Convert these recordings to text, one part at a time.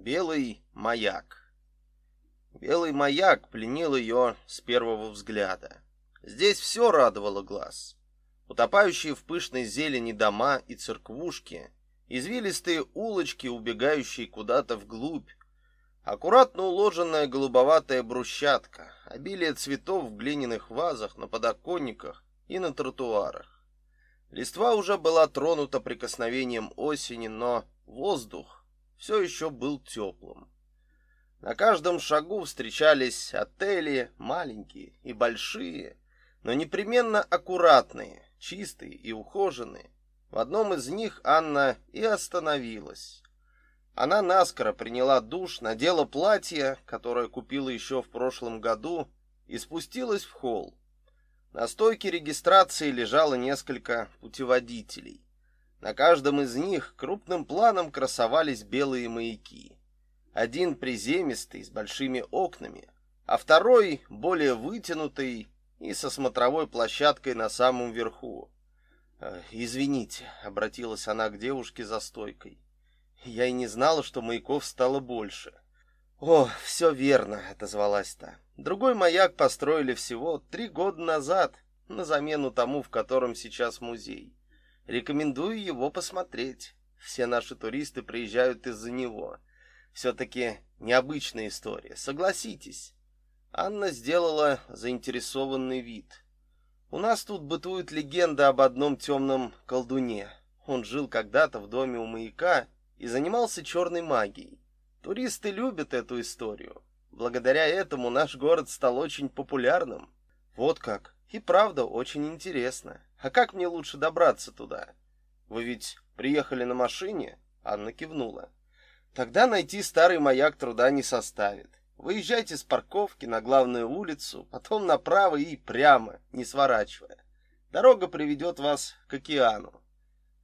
Белый маяк. Белый маяк пленил ее с первого взгляда. Здесь все радовало глаз. Утопающие в пышной зелени дома и церквушки, извилистые улочки, убегающие куда-то вглубь, аккуратно уложенная голубоватая брусчатка, обилие цветов в глиняных вазах на подоконниках и на тротуарах. Листва уже была тронута прикосновением осени, но воздух все еще был теплым. На каждом шагу встречались отели, маленькие и большие, но непременно аккуратные, чистые и ухоженные. В одном из них Анна и остановилась. Она наскоро приняла душ, надела платье, которое купила еще в прошлом году, и спустилась в холл. На стойке регистрации лежало несколько путеводителей. На каждом из них крупным планом красовались белые маяки. Один приземистый с большими окнами, а второй более вытянутый и со смотровой площадкой на самом верху. «Э, "Извините", обратилась она к девушке за стойкой. "Я и не знала, что маяков стало больше". "О, все верно", отозвалась та. "Другой маяк построили всего три года назад, на замену тому, в котором сейчас музей. Рекомендую его посмотреть. Все наши туристы приезжают из-за него. все таки необычная история, согласитесь. Анна сделала заинтересованный вид. У нас тут бытует легенда об одном темном колдуне. Он жил когда-то в доме у маяка и занимался черной магией. Туристы любят эту историю. Благодаря этому наш город стал очень популярным. Вот как. И правда, очень интересно. А как мне лучше добраться туда? Вы ведь приехали на машине? Анна кивнула. Тогда найти старый маяк труда не составит. Выезжайте с парковки на главную улицу, потом направо и прямо, не сворачивая. Дорога приведет вас к океану.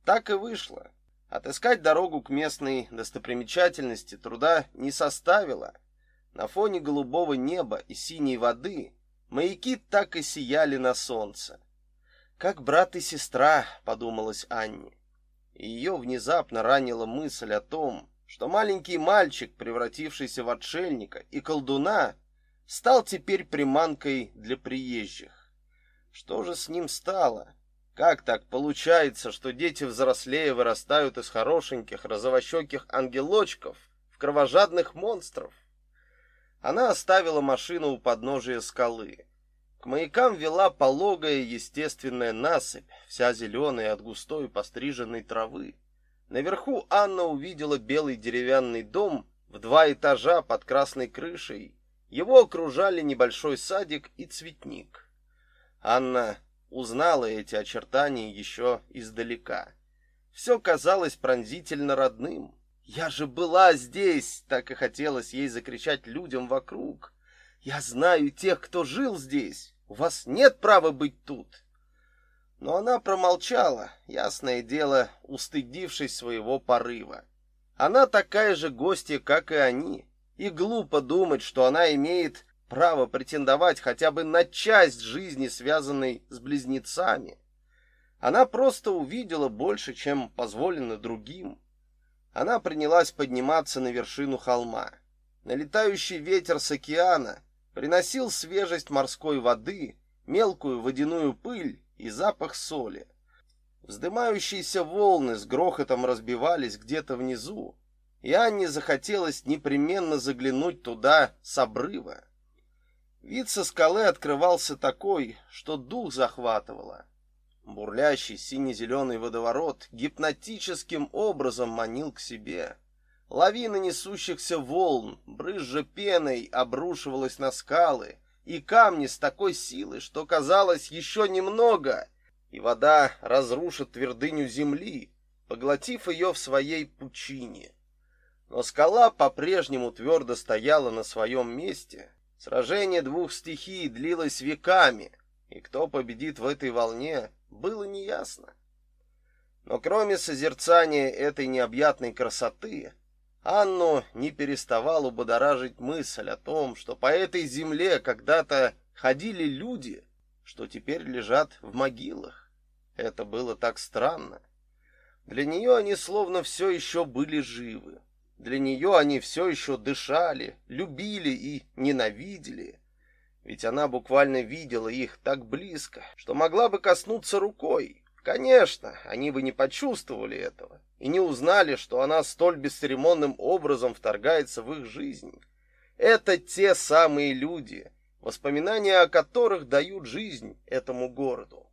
Так и вышло. Отыскать дорогу к местной достопримечательности труда не составило. На фоне голубого неба и синей воды Маяки так и сияли на солнце. Как брат и сестра, подумалось Анне. И ее внезапно ранила мысль о том, что маленький мальчик, превратившийся в отшельника и колдуна, стал теперь приманкой для приезжих. Что же с ним стало? Как так получается, что дети взрослее вырастают из хорошеньких розовощеких ангелочков в кровожадных монстров? Она оставила машину у подножия скалы. К маякам вела пологая естественная насыпь, вся зеленая от густой постриженной травы. Наверху Анна увидела белый деревянный дом в два этажа под красной крышей. Его окружали небольшой садик и цветник. Анна узнала эти очертания еще издалека. Все казалось пронзительно родным. Я же была здесь, так и хотелось ей закричать людям вокруг. Я знаю тех, кто жил здесь. У вас нет права быть тут. Но она промолчала, ясное дело, устыдившись своего порыва. Она такая же гостья, как и они, и глупо думать, что она имеет право претендовать хотя бы на часть жизни, связанной с близнецами. Она просто увидела больше, чем позволено другим. Она принялась подниматься на вершину холма. Налетающий ветер с океана приносил свежесть морской воды, мелкую водяную пыль и запах соли. Вздымающиеся волны с грохотом разбивались где-то внизу, и Анне захотелось непременно заглянуть туда с обрыва. Вид со скалы открывался такой, что дух захватывало. Бурлящий сине-зеленый водоворот гипнотическим образом манил к себе. Лавина несущихся волн, брызжа пеной, обрушивалась на скалы и камни с такой силой, что казалось еще немного, и вода разрушит твердыню земли, поглотив ее в своей пучине. Но скала по-прежнему твердо стояла на своем месте. Сражение двух стихий длилось веками, и кто победит в этой волне, было неясно. Но кроме созерцания этой необъятной красоты, Анну не переставала будоражить мысль о том, что по этой земле когда-то ходили люди, что теперь лежат в могилах. Это было так странно. Для нее они словно все еще были живы. Для нее они все еще дышали, любили и ненавидели. Ведь она буквально видела их так близко, что могла бы коснуться рукой. Конечно, они бы не почувствовали этого и не узнали, что она столь бесцеремонным образом вторгается в их жизнь. Это те самые люди, воспоминания о которых дают жизнь этому городу.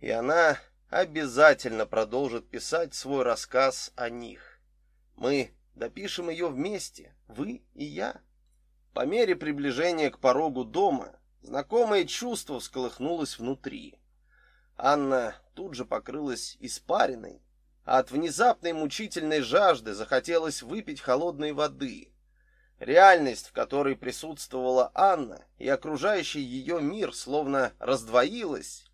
И она обязательно продолжит писать свой рассказ о них. Мы допишем ее вместе, вы и я. По мере приближения к порогу дома знакомое чувство всколыхнулось внутри. Анна тут же покрылась испариной, а от внезапной мучительной жажды захотелось выпить холодной воды. Реальность, в которой присутствовала Анна, и окружающий ее мир словно раздвоилась,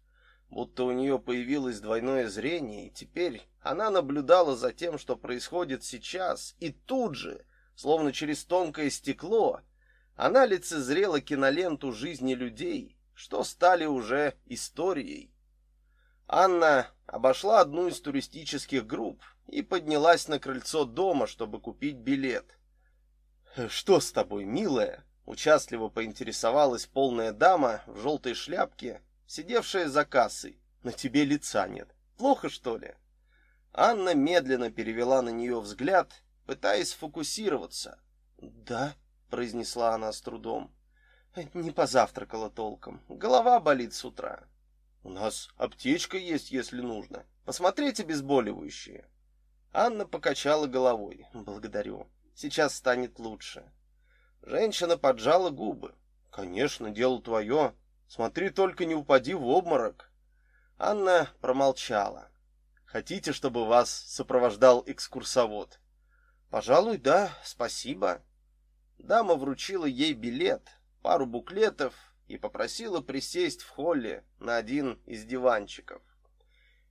будто у нее появилось двойное зрение, и теперь она наблюдала за тем, что происходит сейчас, и тут же, словно через тонкое стекло, она лицезрела киноленту жизни людей, что стали уже историей. Анна обошла одну из туристических групп и поднялась на крыльцо дома, чтобы купить билет. Что с тобой, милая? участливо поинтересовалась полная дама в желтой шляпке, сидевшая за кассой. На тебе лица нет. Плохо, что ли? Анна медленно перевела на нее взгляд, пытаясь фокусироваться. "Да", произнесла она с трудом. "Не позавтракала толком. Голова болит с утра". У нас аптечка есть, если нужно. Посмотрите обезболивающее. Анна покачала головой. Благодарю. Сейчас станет лучше. Женщина поджала губы. Конечно, дело твое. Смотри только не упади в обморок. Анна промолчала. Хотите, чтобы вас сопровождал экскурсовод? Пожалуй, да, спасибо. Дама вручила ей билет, пару буклетов и попросила присесть в холле на один из диванчиков.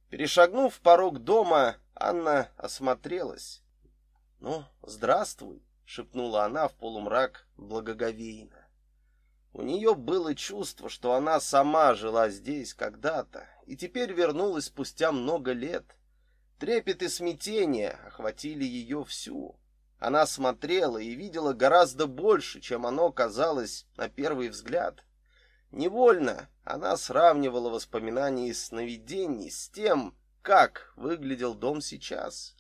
Перешагнув порог дома, Анна осмотрелась. "Ну, здравствуй", шепнула она в полумрак благоговейно. У нее было чувство, что она сама жила здесь когда-то и теперь вернулась спустя много лет. Трепет и смятение охватили ее всю. Она смотрела и видела гораздо больше, чем оно казалось на первый взгляд. Невольно она сравнивала воспоминания из сновидений с тем, как выглядел дом сейчас.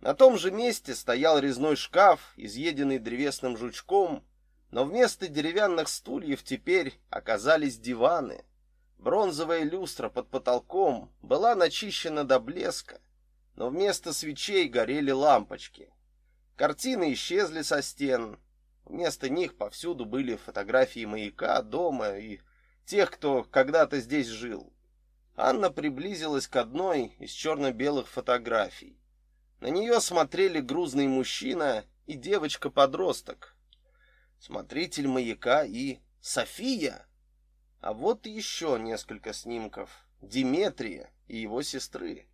На том же месте стоял резной шкаф, изъеденный древесным жучком, но вместо деревянных стульев теперь оказались диваны. Бронзовая люстра под потолком была начищена до блеска, но вместо свечей горели лампочки. Картины исчезли со стен, Вместо них повсюду были фотографии маяка, дома и тех, кто когда-то здесь жил. Анна приблизилась к одной из черно белых фотографий. На нее смотрели грузный мужчина и девочка-подросток. Смотритель маяка и София. А вот еще несколько снимков. Диметрия и его сестры.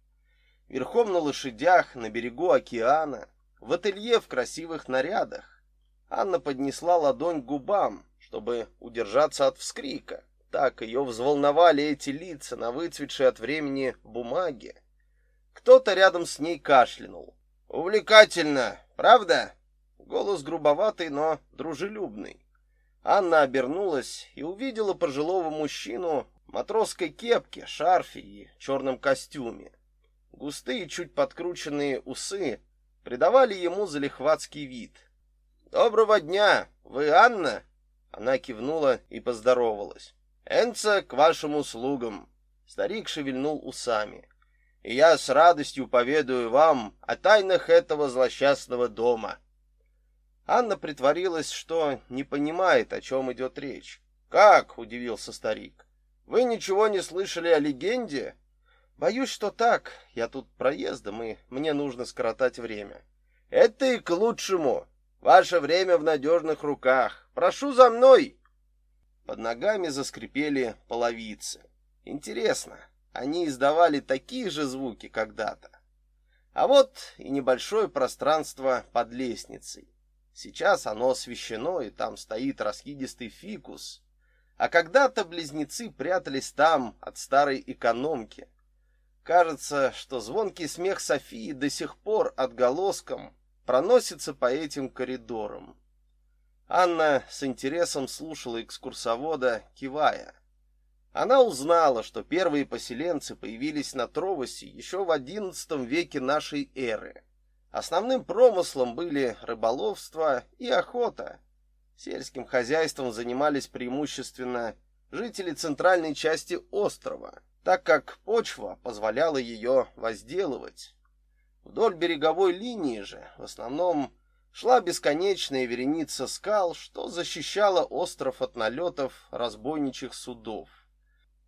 Верхом на лошадях на берегу океана, в ателье в красивых нарядах. Анна поднесла ладонь к губам, чтобы удержаться от вскрика. Так ее взволновали эти лица на выцветшей от времени бумаге. Кто-то рядом с ней кашлянул. Увлекательно, правда? Голос грубоватый, но дружелюбный. Анна обернулась и увидела пожилого мужчину в матросской кепке, шарфе и черном костюме. Густые, чуть подкрученные усы придавали ему залихватский вид. Доброго дня. Вы Анна? Она кивнула и поздоровалась. Энца к вашим услугам. Старик шевельнул усами. И я с радостью поведаю вам о тайнах этого злосчастного дома. Анна притворилась, что не понимает, о чем идет речь. Как, удивился старик. Вы ничего не слышали о легенде? Боюсь, что так. Я тут проездом, и мне нужно скоротать время. Это и к лучшему. Ваше время в надежных руках. Прошу за мной. Под ногами заскрипели половицы. Интересно, они издавали такие же звуки когда-то. А вот и небольшое пространство под лестницей. Сейчас оно освещено, и там стоит раскидистый фикус. А когда-то близнецы прятались там от старой экономки. Кажется, что звонкий смех Софии до сих пор отголоском проносится по этим коридорам. Анна с интересом слушала экскурсовода, кивая. Она узнала, что первые поселенцы появились на Тровосе еще в XI веке нашей эры. Основным промыслом были рыболовство и охота. Сельским хозяйством занимались преимущественно жители центральной части острова, так как почва позволяла ее возделывать. Вдоль береговой линии же в основном шла бесконечная вереница скал, что защищала остров от налетов разбойничьих судов.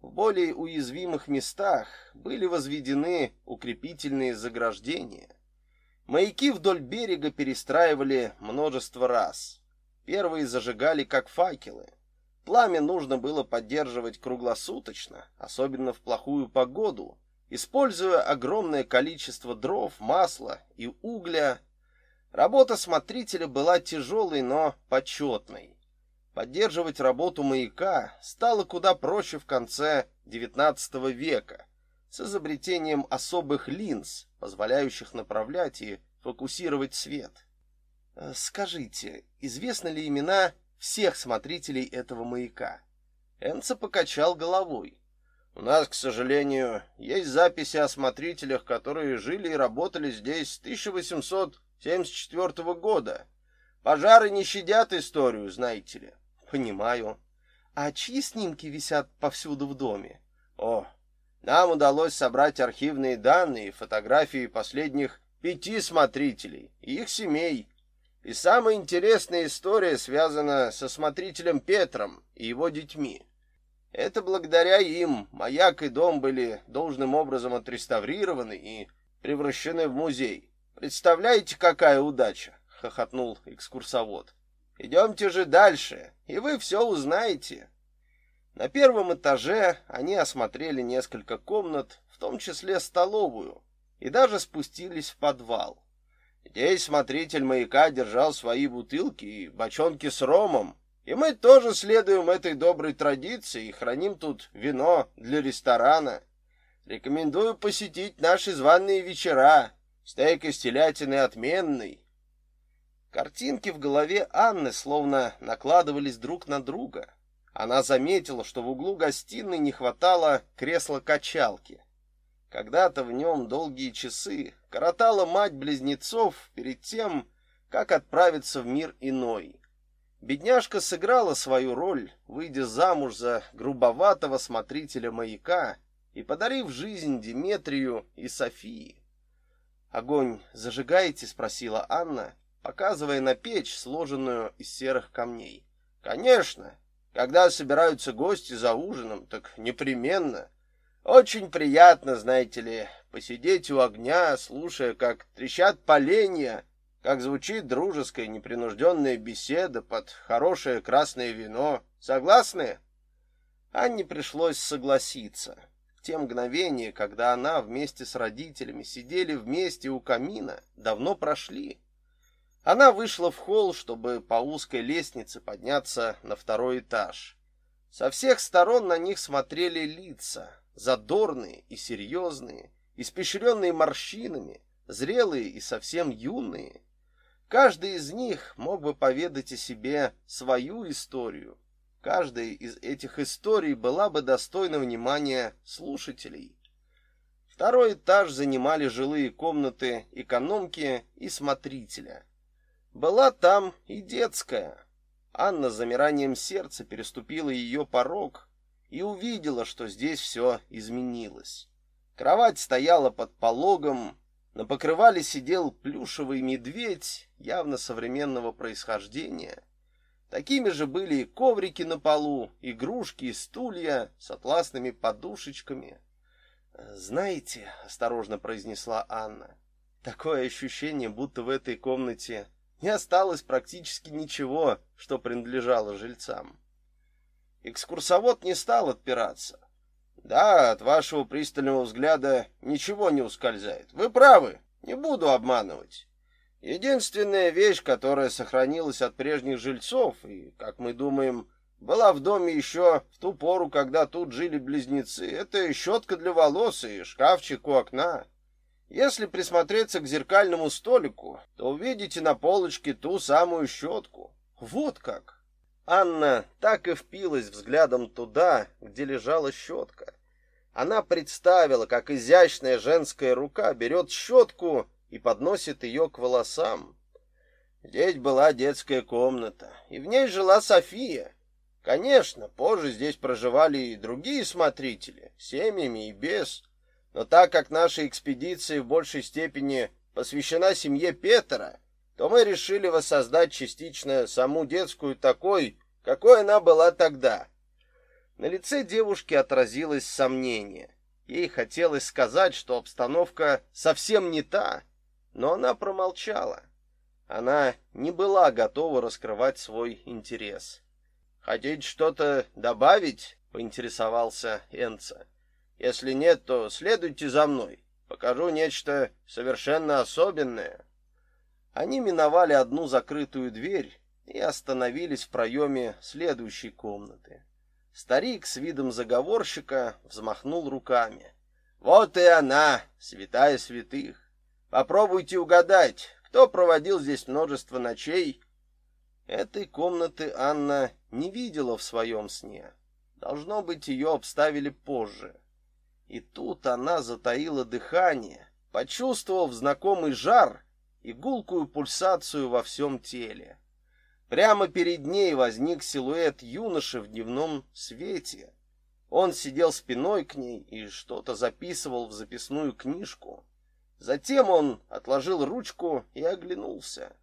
В более уязвимых местах были возведены укрепительные заграждения. Маяки вдоль берега перестраивали множество раз. Первые зажигали как факелы. Пламя нужно было поддерживать круглосуточно, особенно в плохую погоду, используя огромное количество дров, масла и угля. Работа смотрителя была тяжелой, но почетной. Поддерживать работу маяка стало куда проще в конце XIX века с изобретением особых линз, позволяющих направлять и фокусировать свет. Э, скажите, известны ли имена всех смотрителей этого маяка? Энца покачал головой. У нас, к сожалению, есть записи о смотрителях, которые жили и работали здесь с 1874 года. Пожары не щадят историю, знаете ли. Понимаю. А чьи снимки висят повсюду в доме? О, нам удалось собрать архивные данные и фотографии последних пяти смотрителей и их семей. И самая интересная история связана со смотрителем Петром и его детьми. Это благодаря им маяк и дом были должным образом отреставрированы и превращены в музей. Представляете, какая удача, хохотнул экскурсовод. Идемте же дальше, и вы все узнаете. На первом этаже они осмотрели несколько комнат, в том числе столовую, и даже спустились в подвал. Здесь смотритель маяка держал свои бутылки и бочонки с ромом, и мы тоже следуем этой доброй традиции и храним тут вино для ресторана. Рекомендую посетить наши званые вечера. Стейк из телятины отменный. Картинки в голове Анны словно накладывались друг на друга. Она заметила, что в углу гостиной не хватало кресла-качалки. Когда-то в нем долгие часы коротала мать близнецов перед тем, как отправиться в мир иной. Бедняжка сыграла свою роль, выйдя замуж за грубоватого смотрителя маяка и подарив жизнь Диметрию и Софии. «Огонь зажигаете?» — спросила Анна, показывая на печь, сложенную из серых камней. «Конечно!» Когда собираются гости за ужином, так непременно. Очень приятно, знаете ли, посидеть у огня, слушая, как трещат поленья, как звучит дружеская непринужденная беседа под хорошее красное вино. Согласны? Анне пришлось согласиться. Те мгновения, когда она вместе с родителями сидели вместе у камина, давно прошли. Она вышла в холл, чтобы по узкой лестнице подняться на второй этаж. Со всех сторон на них смотрели лица, задорные и серьезные, испещренные морщинами, зрелые и совсем юные. Каждый из них мог бы поведать о себе свою историю. Каждая из этих историй была бы достойна внимания слушателей. Второй этаж занимали жилые комнаты экономки и смотрителя. Была там и детская. Анна с замиранием сердца переступила ее порог и увидела, что здесь все изменилось. Кровать стояла под пологом, на покрывале сидел плюшевый медведь явно современного происхождения. Такими же были и коврики на полу, игрушки и стулья с атласными подушечками. "Знаете", осторожно произнесла Анна. "Такое ощущение, будто в этой комнате не осталось практически ничего, что принадлежало жильцам. Экскурсовод не стал отпираться. Да, от вашего пристального взгляда ничего не ускользает. Вы правы, не буду обманывать. Единственная вещь, которая сохранилась от прежних жильцов и, как мы думаем, была в доме еще в ту пору, когда тут жили близнецы, это щетка для волос и шкафчик у окна. Если присмотреться к зеркальному столику, то увидите на полочке ту самую щетку. Вот как. Анна так и впилась взглядом туда, где лежала щетка. Она представила, как изящная женская рука берет щетку и подносит ее к волосам. Здесь была детская комната, и в ней жила София. Конечно, позже здесь проживали и другие смотрители, семьями и без. Но так как наша экспедиция в большей степени посвящена семье Петра, то мы решили воссоздать частично саму детскую такой, какой она была тогда. На лице девушки отразилось сомнение. Ей хотелось сказать, что обстановка совсем не та, но она промолчала. Она не была готова раскрывать свой интерес. «Хотите что-то добавить?» — поинтересовался Энца. Если нет, то следуйте за мной. Покажу нечто совершенно особенное. Они миновали одну закрытую дверь и остановились в проеме следующей комнаты. Старик с видом заговорщика взмахнул руками. Вот и она, святая святых. Попробуйте угадать, кто проводил здесь множество ночей. Этой комнаты Анна не видела в своем сне. Должно быть, ее обставили позже. И тут она затаила дыхание, почувствовав знакомый жар и гулкую пульсацию во всем теле. Прямо перед ней возник силуэт юноши в дневном свете. Он сидел спиной к ней и что-то записывал в записную книжку. Затем он отложил ручку и оглянулся.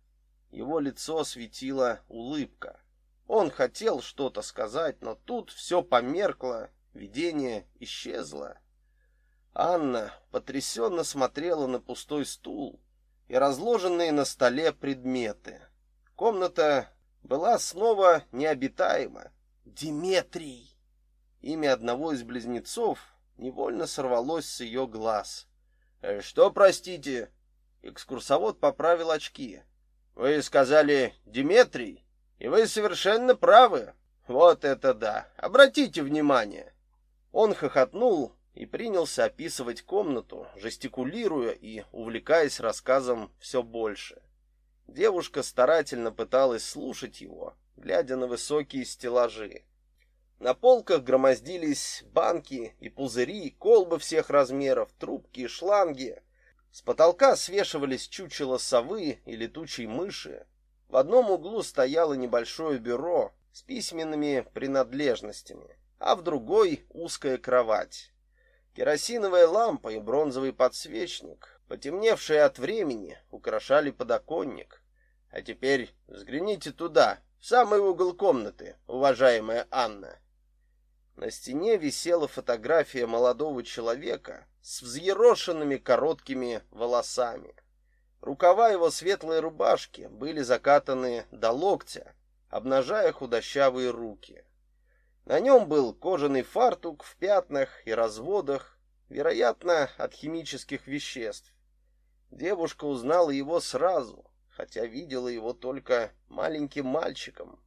Его лицо светила улыбка. Он хотел что-то сказать, но тут все померкло, видение исчезло. Анна потрясенно смотрела на пустой стул и разложенные на столе предметы. Комната была снова необитаема. Диметрий. Имя одного из близнецов невольно сорвалось с ее глаз. «Э, что, простите? Экскурсовод поправил очки. Вы сказали Диметрий, и вы совершенно правы. Вот это да. Обратите внимание. Он хохотнул и принялся описывать комнату, жестикулируя и увлекаясь рассказом все больше. Девушка старательно пыталась слушать его, глядя на высокие стеллажи. На полках громоздились банки и пузыри, колбы всех размеров, трубки и шланги. С потолка свешивались чучело совы и летучей мыши. В одном углу стояло небольшое бюро с письменными принадлежностями, а в другой узкая кровать. Керосиновая лампа и бронзовый подсвечник, потемневшие от времени, украшали подоконник. А теперь взгляните туда, в самый угол комнаты, уважаемая Анна. На стене висела фотография молодого человека с взъерошенными короткими волосами. Рукава его светлой рубашки были закатаны до локтя, обнажая худощавые руки. На нем был кожаный фартук в пятнах и разводах, вероятно, от химических веществ. Девушка узнала его сразу, хотя видела его только маленьким мальчиком.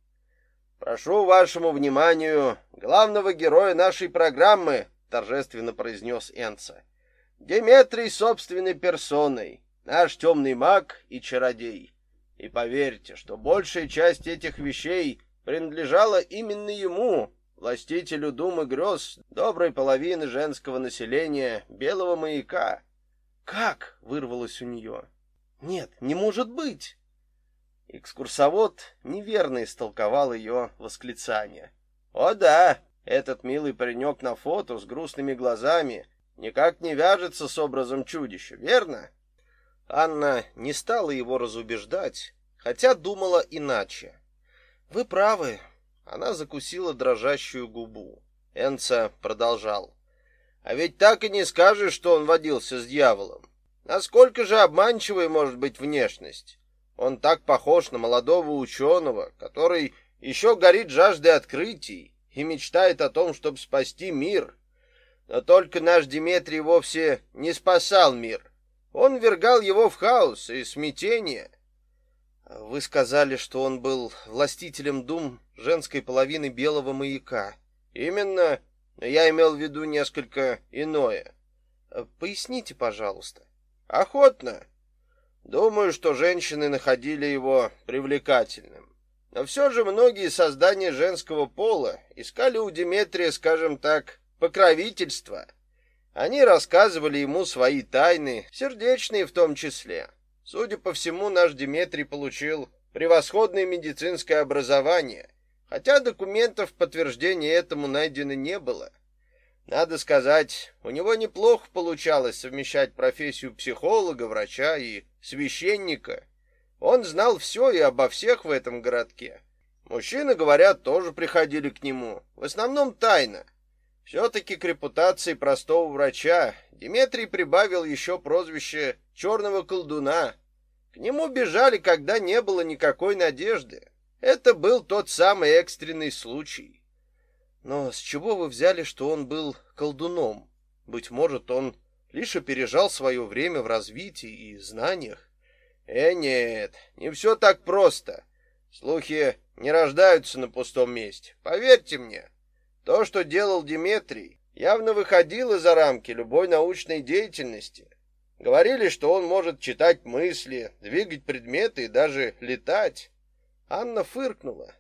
Прошу вашему вниманию главного героя нашей программы, торжественно произнес Энца. Деметрий собственной персоной, наш темный маг и чародей. И поверьте, что большая часть этих вещей принадлежала именно ему, властителю дум и грез доброй половины женского населения белого маяка. Как вырвалось у нее? Нет, не может быть. Экскурсовод неверно истолковал ее восклицание. О да, этот милый паренек на фото с грустными глазами никак не вяжется с образом чудища, верно? Анна не стала его разубеждать, хотя думала иначе. Вы правы, она закусила дрожащую губу. Энца продолжал. А ведь так и не скажешь, что он водился с дьяволом. Насколько же обманчивой может быть внешность? Он так похож на молодого ученого, который еще горит жаждой открытий и мечтает о том, чтобы спасти мир. Но только наш Диметрий вовсе не спасал мир. Он вергал его в хаос и смятение. Вы сказали, что он был властителем дум женской половины белого маяка. Именно, я имел в виду несколько иное. Поясните, пожалуйста. Охотно. Думаю, что женщины находили его привлекательным. Но все же многие создания женского пола искали у Диметрия, скажем так, покровительства. Они рассказывали ему свои тайны, сердечные в том числе. Судя по всему, наш Диметрий получил превосходное медицинское образование, хотя документов подтверждения этому найдено не было. Надо сказать, у него неплохо получалось совмещать профессию психолога, врача и священника. Он знал все и обо всех в этом городке. Мужчины, говорят, тоже приходили к нему, в основном тайно. Все-таки к репутации простого врача Дмитрий прибавил еще прозвище «черного колдуна». К нему бежали, когда не было никакой надежды. Это был тот самый экстренный случай. Но с чего вы взяли, что он был колдуном? Быть может, он лишь опережал свое время в развитии и знаниях. Э, нет, не все так просто. Слухи не рождаются на пустом месте. Поверьте мне, то, что делал Диметрий, явно выходило за рамки любой научной деятельности. Говорили, что он может читать мысли, двигать предметы и даже летать. Анна фыркнула.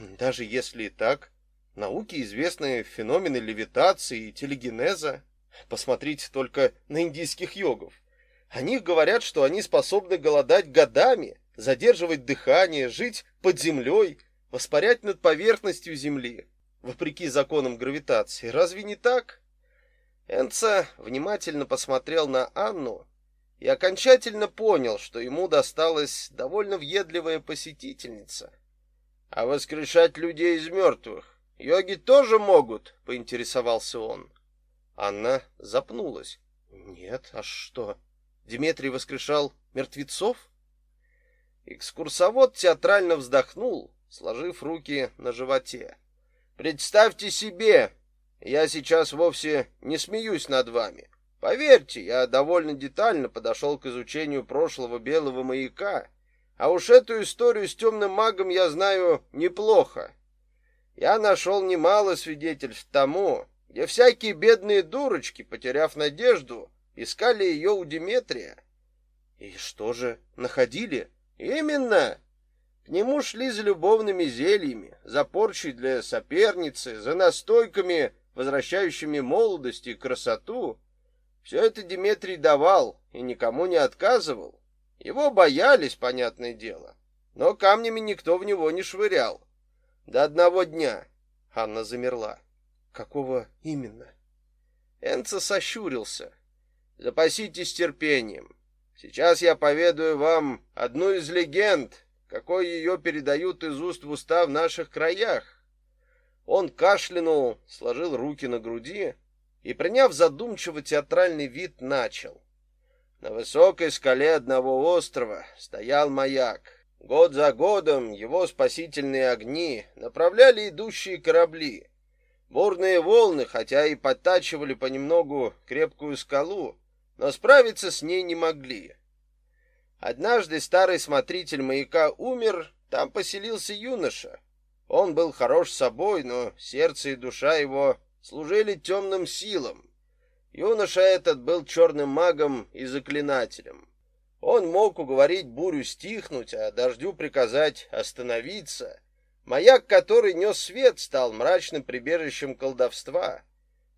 Даже если и так, Науке известны феномены левитации и телегенеза. Посмотрите только на индийских йогов. О них говорят, что они способны голодать годами, задерживать дыхание, жить под землей, воспарять над поверхностью земли, вопреки законам гравитации. Разве не так? Энца внимательно посмотрел на Анну и окончательно понял, что ему досталась довольно въедливая посетительница. А воскрешать людей из мертвых Йоги тоже могут, поинтересовался он. Анна запнулась. Нет, а что? Дмитрий воскрешал мертвецов? Экскурсовод театрально вздохнул, сложив руки на животе. Представьте себе, я сейчас вовсе не смеюсь над вами. Поверьте, я довольно детально подошел к изучению прошлого белого маяка, а уж эту историю с темным магом я знаю неплохо я нашел немало свидетельств тому, где всякие бедные дурочки, потеряв надежду, искали ее у Диметрия. И что же, находили? Именно! К нему шли за любовными зельями, за порчей для соперницы, за настойками, возвращающими молодость и красоту. Все это Диметрий давал и никому не отказывал. Его боялись, понятное дело, но камнями никто в него не швырял. До одного дня. Анна замерла. Какого именно? Энца сощурился. Запаситесь терпением. Сейчас я поведаю вам одну из легенд, какой ее передают из уст в уста в наших краях. Он кашлянул, сложил руки на груди и, приняв задумчиво театральный вид, начал. На высокой скале одного острова стоял маяк. Год за годом его спасительные огни направляли идущие корабли. Бурные волны, хотя и подтачивали понемногу крепкую скалу, но справиться с ней не могли. Однажды старый смотритель маяка умер, там поселился юноша. Он был хорош собой, но сердце и душа его служили темным силам. Юноша этот был черным магом и заклинателем. Он мог уговорить бурю стихнуть, а дождю приказать остановиться. Маяк, который нес свет, стал мрачным прибежищем колдовства.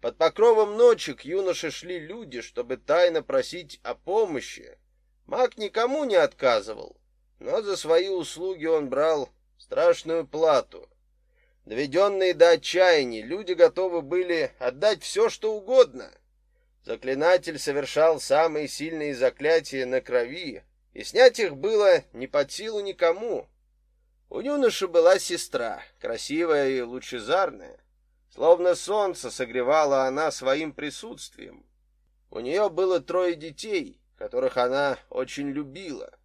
Под покровом ночи к юноше шли люди, чтобы тайно просить о помощи. Маг никому не отказывал, но за свои услуги он брал страшную плату. Доведенные до отчаяния, люди готовы были отдать все, что угодно — Заклинатель совершал самые сильные заклятия на крови, и снять их было не под силу никому. У юноши была сестра, красивая и лучезарная. Словно солнце согревала она своим присутствием. У нее было трое детей, которых она очень любила.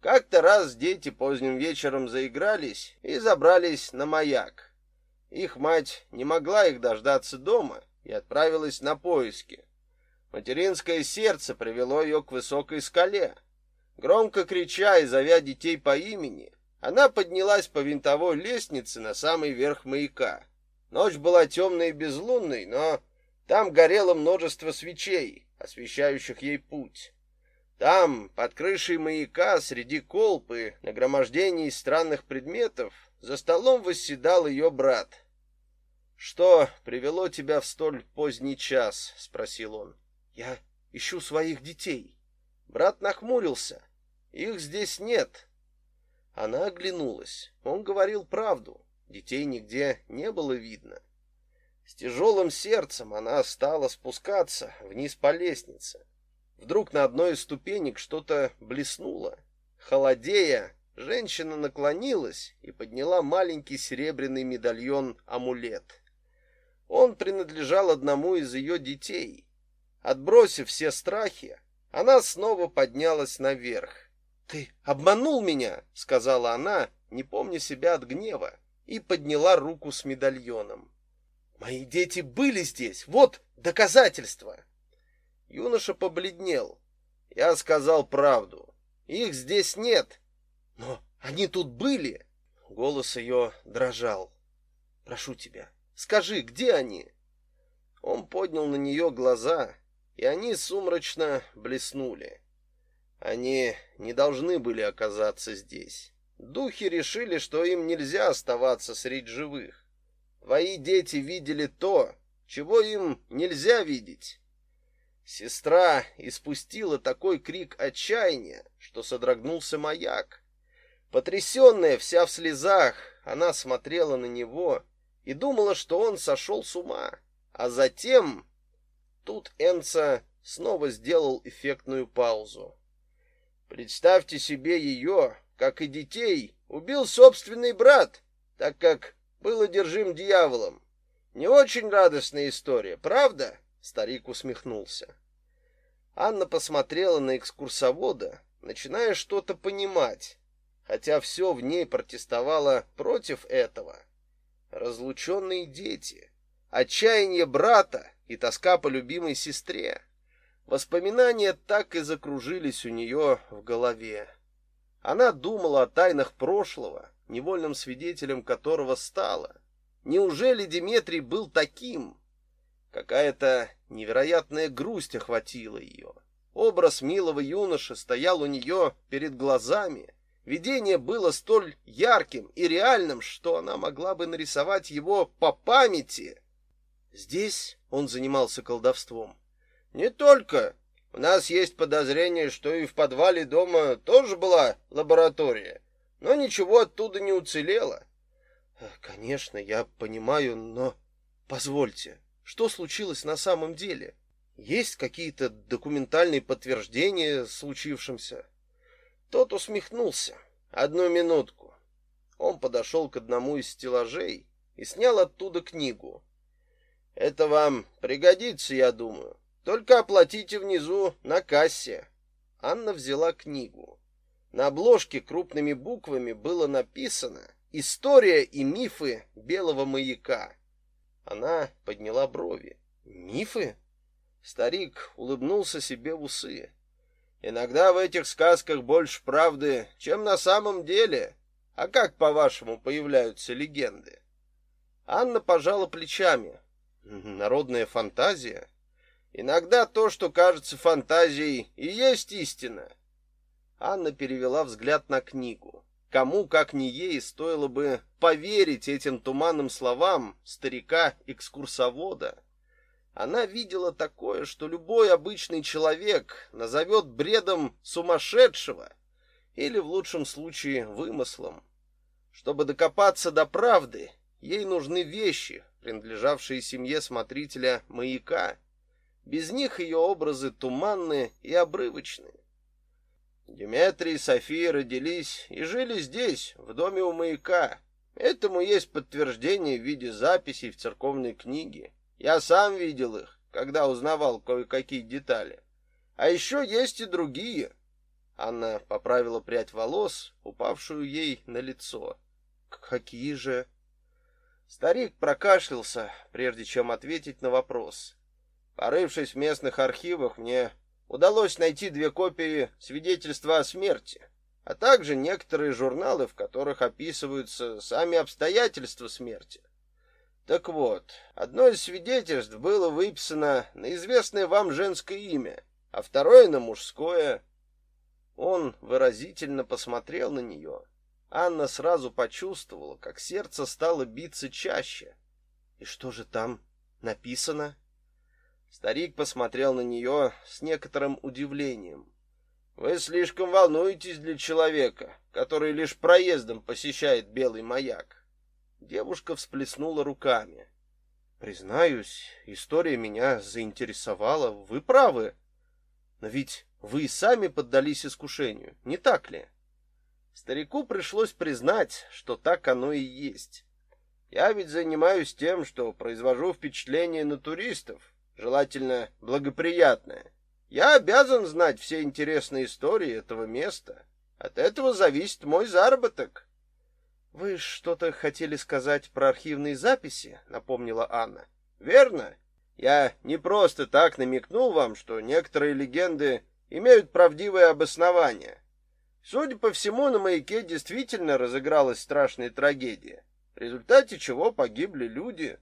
Как-то раз дети поздним вечером заигрались и забрались на маяк. Их мать не могла их дождаться дома и отправилась на поиски. Материнское сердце привело ее к высокой скале. Громко крича и зовя детей по имени, она поднялась по винтовой лестнице на самый верх маяка. Ночь была темной и безлунной, но там горело множество свечей, освещающих ей путь. Там, под крышей маяка, среди колб и нагромождений странных предметов, за столом восседал ее брат. «Что привело тебя в столь поздний час?» — спросил он. «Я ищу своих детей». Брат нахмурился. «Их здесь нет». Она оглянулась. Он говорил правду. Детей нигде не было видно. С тяжелым сердцем она стала спускаться вниз по лестнице. Вдруг на одной из ступенек что-то блеснуло. Холодея, женщина наклонилась и подняла маленький серебряный медальон-амулет. Он принадлежал одному из ее детей. Отбросив все страхи, она снова поднялась наверх. «Ты обманул меня!» — сказала она, не помня себя от гнева, и подняла руку с медальоном. «Мои дети были здесь! Вот доказательство!» Юноша побледнел. Я сказал правду. Их здесь нет. Но они тут были. Голос ее дрожал. Прошу тебя, скажи, где они? Он поднял на нее глаза, и они сумрачно блеснули. Они не должны были оказаться здесь. Духи решили, что им нельзя оставаться среди живых. Твои дети видели то, чего им нельзя видеть. Сестра испустила такой крик отчаяния, что содрогнулся маяк. Потрясенная, вся в слезах, она смотрела на него и думала, что он сошел с ума. А затем тут Энца снова сделал эффектную паузу. Представьте себе ее, как и детей, убил собственный брат, так как был одержим дьяволом. Не очень радостная история, правда? Старик усмехнулся. Анна посмотрела на экскурсовода, начиная что-то понимать, хотя все в ней протестовало против этого. Разлученные дети, отчаяние брата и тоска по любимой сестре. Воспоминания так и закружились у нее в голове. Она думала о тайнах прошлого, невольным свидетелем которого стала. Неужели Дмитрий был таким? Какая-то невероятная грусть охватила ее. Образ милого юноши стоял у нее перед глазами. Видение было столь ярким и реальным, что она могла бы нарисовать его по памяти. Здесь он занимался колдовством. Не только. У нас есть подозрение, что и в подвале дома тоже была лаборатория, но ничего оттуда не уцелело. Конечно, я понимаю, но позвольте, что случилось на самом деле? Есть какие-то документальные подтверждения случившемся? Тот усмехнулся. Одну минутку. Он подошел к одному из стеллажей и снял оттуда книгу. Это вам пригодится, я думаю. Только оплатите внизу на кассе. Анна взяла книгу. На обложке крупными буквами было написано «История и мифы белого маяка». Она подняла брови. Мифы? Старик улыбнулся себе в усы. Иногда в этих сказках больше правды, чем на самом деле. А как, по-вашему, появляются легенды? Анна пожала плечами. Народная фантазия? Иногда то, что кажется фантазией, и есть истина. Анна перевела взгляд на книгу. Кому, как не ей, стоило бы поверить этим туманным словам старика-экскурсовода? Она видела такое, что любой обычный человек назовет бредом сумасшедшего или, в лучшем случае, вымыслом. Чтобы докопаться до правды, ей нужны вещи, принадлежавшие семье смотрителя маяка. Без них ее образы туманны и обрывочны. Диметрий и София родились и жили здесь, в доме у маяка. Этому есть подтверждение в виде записей в церковной книге. Я сам видел их, когда узнавал кое-какие детали. А еще есть и другие. Анна поправила прядь волос, упавшую ей на лицо. Какие же? Старик прокашлялся, прежде чем ответить на вопрос. Порывшись в местных архивах, мне удалось найти две копии свидетельства о смерти, а также некоторые журналы, в которых описываются сами обстоятельства смерти. Так вот, одно из свидетельств было выписано на известное вам женское имя, а второе на мужское. Он выразительно посмотрел на нее. Анна сразу почувствовала, как сердце стало биться чаще. И что же там написано? Старик посмотрел на нее с некоторым удивлением. Вы слишком волнуетесь для человека, который лишь проездом посещает Белый маяк. Девушка всплеснула руками. Признаюсь, история меня заинтересовала. Вы правы. Но ведь вы и сами поддались искушению, не так ли? Старику пришлось признать, что так оно и есть. Я ведь занимаюсь тем, что произвожу впечатление на туристов, желательно благоприятное. Я обязан знать все интересные истории этого места. От этого зависит мой заработок. Вы что-то хотели сказать про архивные записи, напомнила Анна. Верно? Я не просто так намекнул вам, что некоторые легенды имеют правдивое обоснование. Судя по всему, на маяке действительно разыгралась страшная трагедия, в результате чего погибли люди.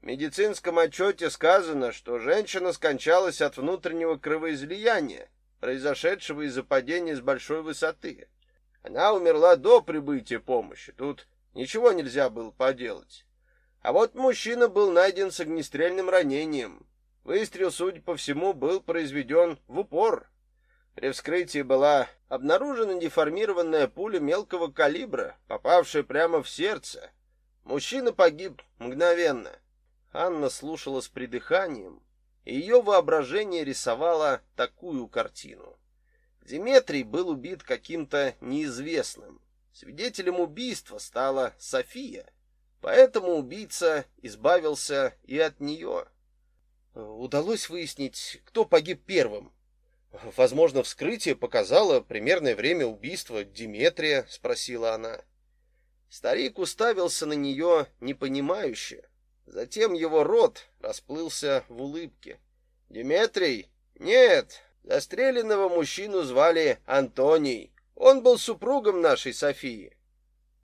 В медицинском отчете сказано, что женщина скончалась от внутреннего кровоизлияния, произошедшего из-за падения с большой высоты. Она умерла до прибытия помощи. Тут ничего нельзя было поделать. А вот мужчина был найден с огнестрельным ранением. Выстрел, судя по всему, был произведен в упор. При вскрытии была обнаружена деформированная пуля мелкого калибра, попавшая прямо в сердце. Мужчина погиб мгновенно. Анна слушала с придыханием, и ее воображение рисовало такую картину. Диметрий был убит каким-то неизвестным. Свидетелем убийства стала София, поэтому убийца избавился и от нее. Удалось выяснить, кто погиб первым. Возможно, вскрытие показало примерное время убийства Диметрия, спросила она. Старик уставился на нее непонимающе. Затем его рот расплылся в улыбке. Диметрий? Нет, застреленного мужчину звали Антоний. Он был супругом нашей Софии.